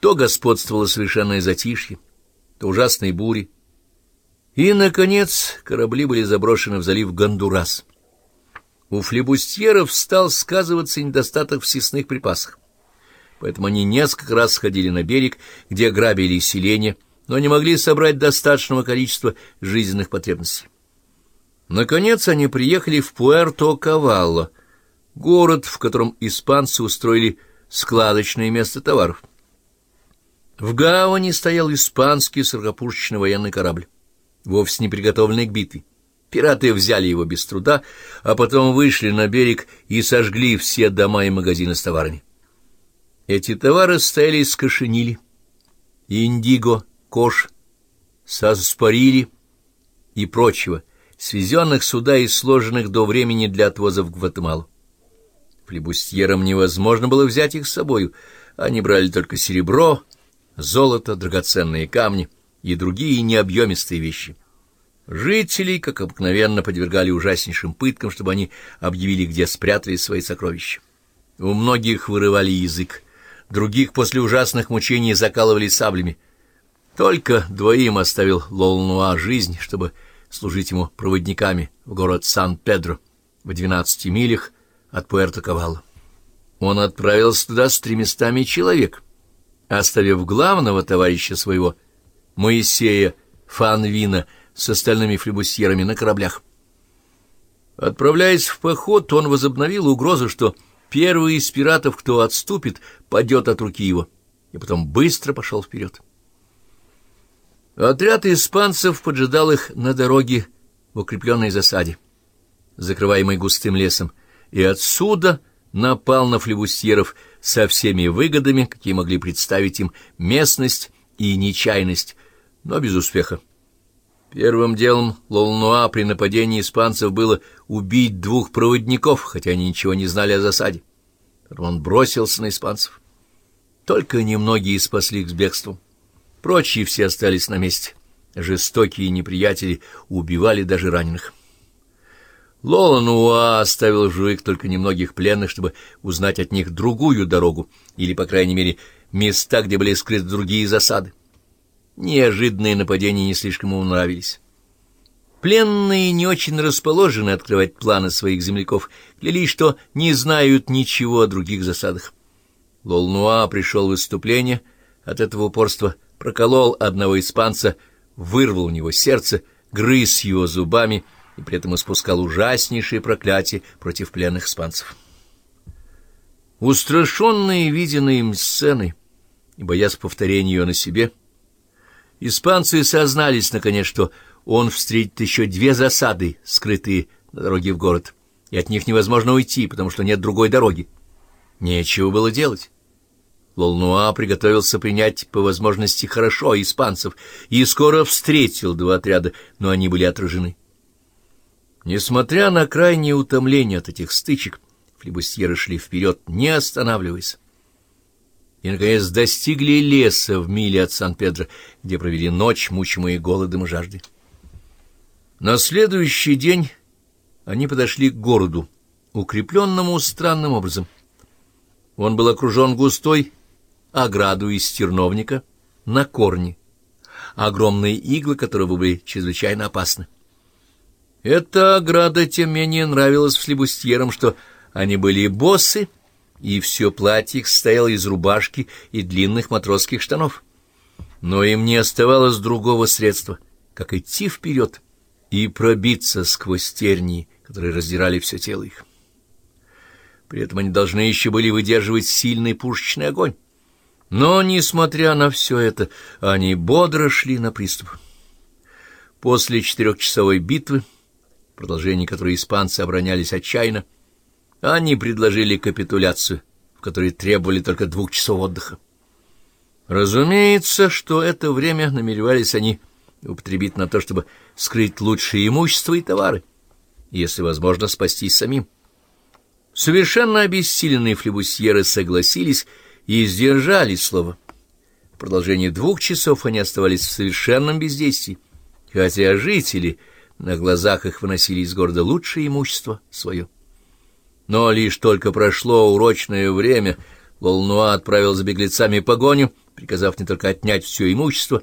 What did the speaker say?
То господствовало совершенное затишье, то ужасные бури. И, наконец, корабли были заброшены в залив Гондурас. У флебустьеров стал сказываться недостаток в съестных припасах. Поэтому они несколько раз сходили на берег, где грабили селения, но не могли собрать достаточного количества жизненных потребностей. Наконец они приехали в Пуэрто-Кавалло, город, в котором испанцы устроили складочное место товаров. В гавани стоял испанский сорокопушечный военный корабль, вовсе не приготовленный к битве. Пираты взяли его без труда, а потом вышли на берег и сожгли все дома и магазины с товарами. Эти товары стояли из кошенили, индиго, кош, саспарили и прочего, свезенных сюда и сложенных до времени для отвоза в Гватемалу. Флебустьерам невозможно было взять их с собою, они брали только серебро, золото, драгоценные камни и другие необъемистые вещи. Жителей, как обыкновенно, подвергали ужаснейшим пыткам, чтобы они объявили, где спрятали свои сокровища. У многих вырывали язык, других после ужасных мучений закалывали саблями. Только двоим оставил Лолнуа жизнь, чтобы служить ему проводниками в город Сан-Педро в двенадцати милях от Пуэрто-Кавало. Он отправился туда с тремястами человек — оставив главного товарища своего, Моисея Фанвина, с остальными флебусьерами на кораблях. Отправляясь в поход, он возобновил угрозу, что первый из пиратов, кто отступит, падет от руки его, и потом быстро пошел вперед. Отряд испанцев поджидал их на дороге в укрепленной засаде, закрываемой густым лесом, и отсюда напал на флебусьеров со всеми выгодами, какие могли представить им местность и нечаянность, но без успеха. Первым делом Лолнуа при нападении испанцев было убить двух проводников, хотя они ничего не знали о засаде. Он бросился на испанцев. Только немногие спасли их с бегством. Прочие все остались на месте. Жестокие неприятели убивали даже раненых. Лолануа оставил живых только немногих пленных, чтобы узнать от них другую дорогу, или, по крайней мере, места, где были скрыты другие засады. Неожиданные нападения не слишком ему нравились. Пленные не очень расположены открывать планы своих земляков, клялись, что не знают ничего о других засадах. Лолнуа пришел в выступление от этого упорства, проколол одного испанца, вырвал у него сердце, грыз его зубами — и при этом испускал ужаснейшие проклятия против пленных испанцев. Устрашенные виденные им сцены боясь повторения ее на себе, испанцы сознались, наконец, что он встретит еще две засады, скрытые на дороге в город, и от них невозможно уйти, потому что нет другой дороги. Нечего было делать. Лолнуа приготовился принять по возможности хорошо испанцев и скоро встретил два отряда, но они были отражены. Несмотря на крайнее утомление от этих стычек, флебустьеры шли вперед, не останавливаясь. И, наконец, достигли леса в миле от Сан-Педро, где провели ночь, мучимые голодом и жаждой. На следующий день они подошли к городу, укрепленному странным образом. Он был окружен густой ограду из терновника на корне, огромные иглы которого были чрезвычайно опасны. Эта ограда тем менее нравилась флебустьерам, что они были боссы, и все платье их состояло из рубашки и длинных матросских штанов. Но им не оставалось другого средства, как идти вперед и пробиться сквозь тернии, которые раздирали все тело их. При этом они должны еще были выдерживать сильный пушечный огонь. Но, несмотря на все это, они бодро шли на приступ. После четырехчасовой битвы продолжении которой испанцы оборонялись отчаянно, они предложили капитуляцию, в которой требовали только двух часов отдыха. Разумеется, что это время намеревались они употребить на то, чтобы скрыть лучшее имущество и товары, если возможно спастись самим. Совершенно обессиленные флебусьеры согласились и сдержали слово. В продолжении двух часов они оставались в совершенном бездействии, хотя жители на глазах их выносили из города лучшее имущество свое. Но лишь только прошло урочное время, Лолнуа отправил за беглецами погоню, приказав не только отнять все имущество,